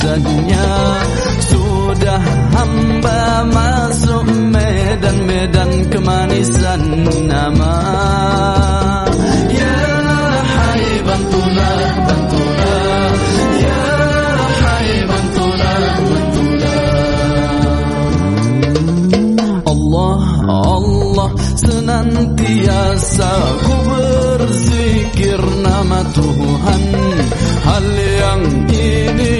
rasanya Sudah hamba masuk medan-medan kemanisan nama. Ya hai bantulah bantulah Ya hai bantulah bantulah Allah Allah senantiasa ku berzikir nama Tuhan. Hal yang ini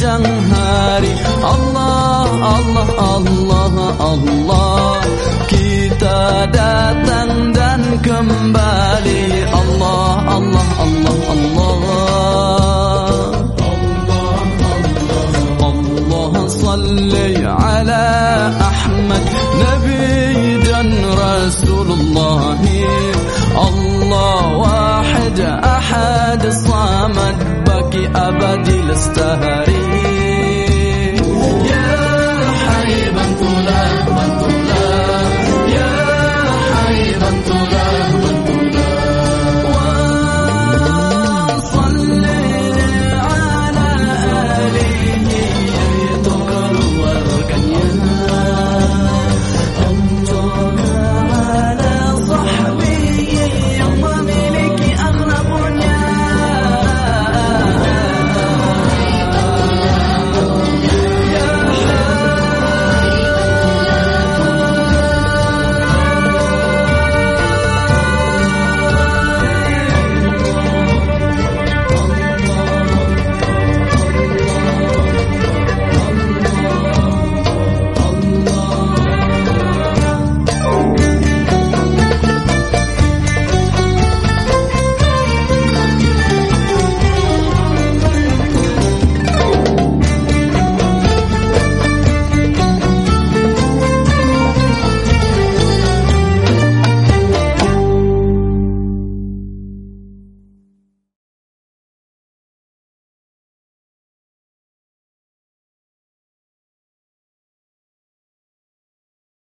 sepanjang hari Allah, Allah, Allah, Allah Kita datang dan kembali Allah, Allah, Allah, Allah Allah salli ala Ahmad Nabi dan Rasulullah Allah wahid ahad